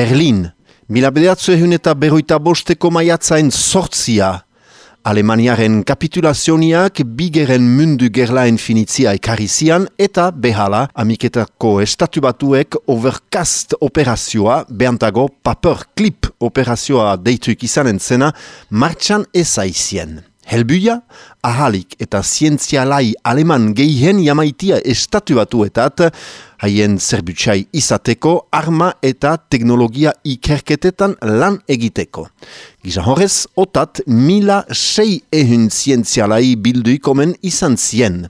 Berlin, mila bedatzu ehun eta berroita bosteko maiatzain sortzia. Alemaniaren kapitulazioniak bigeren mundu gerlaen finitzia ekarizian eta behala amiketako estatu batuek overcast operazioa, behantago paper clip operazioa deituik izanen zena, martxan ezaizien. Helbuia, ahalik eta zientzialai aleman gehien jamaitia estatu batuetat, haien zerbutsai izateko arma eta teknologia ikerketetan lan egiteko. Gisa horrez, otat mila sei ehun zientzialai bilduikomen izan zien.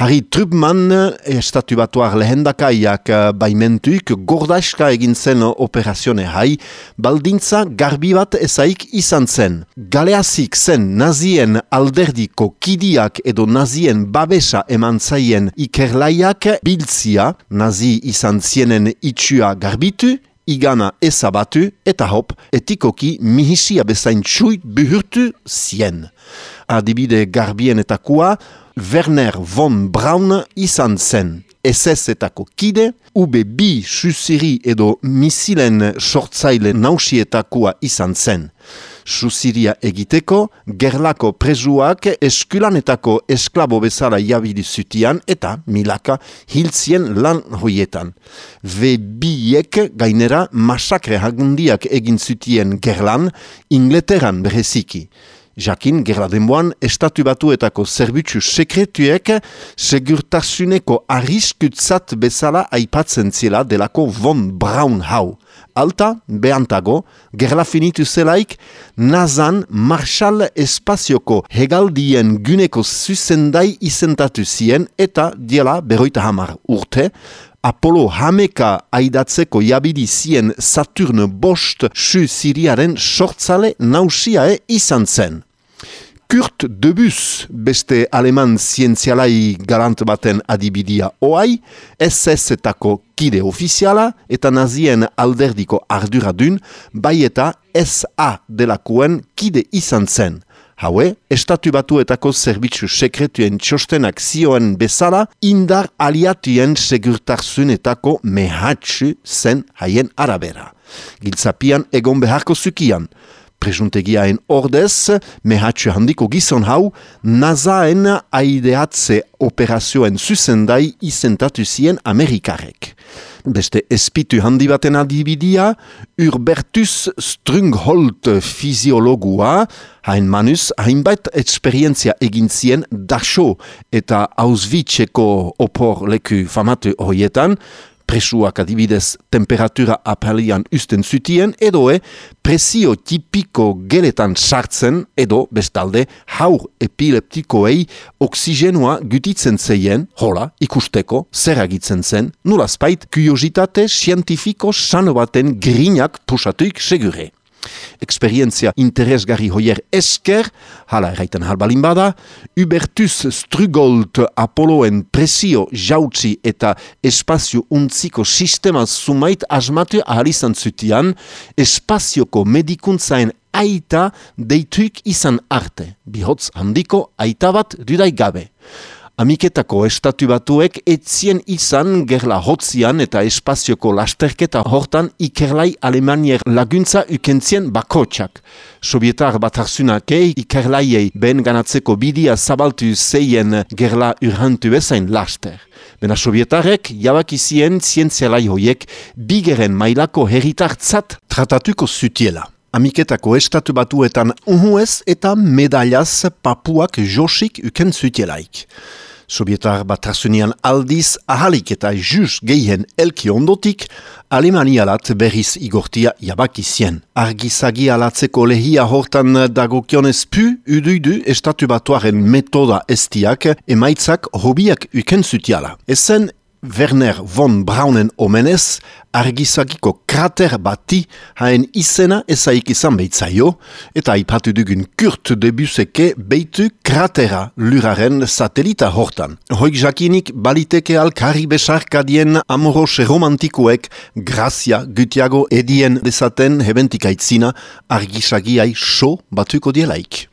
Harry Trubman, estatu batuar lehendakaiak eh, baimentuik gordaiska egin zen operazione hai, baldintza garbi bat ezaik izan zen. Galeazik zen nazien alderdiko kidiak edo nazien babesa eman zaien ikerlaiak biltzia, nazi izan zienen itxua garbitu, igana ezabatu eta hop etikoki mihisia bezain txuit buhurtu zien. Adibide garbien eta kua, Werner von Braun izan zen. SS-etako kide, ube bi susiri edo misilen sortzaile nausietakoa izan zen. Susiria egiteko, gerlako prezuak eskulanetako esklabo bezala jabili zutian eta milaka hiltzien lan hoietan. Ve biek gainera masakre hagundiak egin zutien gerlan, ingleteran bereziki. Jakin, gerla denboan, estatu batuetako zerbitzu sekretuek segurtasuneko arriskutzat bezala aipatzen zela delako von Braun hau. Alta, behantago, gerla finitu zelaik, nazan marshal espazioko hegaldien guneko zuzendai izentatu zien eta diela beroita hamar urte, Apollo hameka aidatzeko jabidi zien Saturn bost su siriaren sortzale nausiae izan zen. Kurt Debus, beste aleman zientzialai garant baten adibidia oai, SS-etako kide ofiziala eta nazien alderdiko arduradun, bai eta SA delakuen kide izan zen. Haue, estatu batuetako zerbitzu sekretuen txostenak zioen bezala, indar aliatuen segurtarzunetako mehatxu zen haien arabera. Giltzapian egon beharko zukian, presuntegiaen ordez, mehatxu handiko gizon hau, nazaen aideatze operazioen zuzendai izentatu zien Amerikarek. Beste espitu handi baten adibidia, Urbertus Strungholt fiziologua, hain manus, hainbait esperientzia egin zien daxo eta Auschwitzeko opor leku famatu horietan, presuak adibidez temperatura apalian usten zutien, edo e, presio tipiko geletan sartzen, edo bestalde haur epileptikoei oksigenua gutitzen zeien, hola, ikusteko, zer agitzen zen, nulazpait, kuiozitate sientifiko sanobaten grinak pusatuik segure eksperientzia interesgarri hoier esker, hala erraiten halbalin bada, Hubertus Strugolt Apoloen presio jautzi eta espazio untziko sistema sumait asmatu ahalizan zutian, espazioko medikuntzaen aita deituik izan arte, bihotz handiko aita bat dudai gabe. Amiketako estatu batuek etzien izan gerla hotzian eta espazioko lasterketa hortan ikerlai alemanier laguntza ukentzien bakotxak. Sovietar bat harsunakei ikerlaiei ben ganatzeko bidia zabaltu zeien gerla urhantu bezain laster. Bena sovietarek jabakizien zientzialai hoiek bigeren mailako herritartzat tratatuko zutiela. Amiketako estatu batuetan uhuez eta medailaz papuak josik uken zutielaik. Sovietar batasunian aldiz ahalik eta juz gehien elki ondotik, Alemanialat berriz igortia jabaki zien. Argizagi alatzeko lehia hortan dagokionez pu, uduidu estatu batuaren metoda estiak, emaitzak hobiak uken zutiala. Ezen Werner von Braunen omenez, argizagiko krater bati haen izena ezaik izan behitzaio, eta ipatu dugun Kurt Debuseke beitu kratera luraren satelita hortan. Hoik jakinik baliteke alkari besarkadien amorose romantikoek grazia gutiago edien dezaten hebentikaitzina argizagiai so batuko dielaik.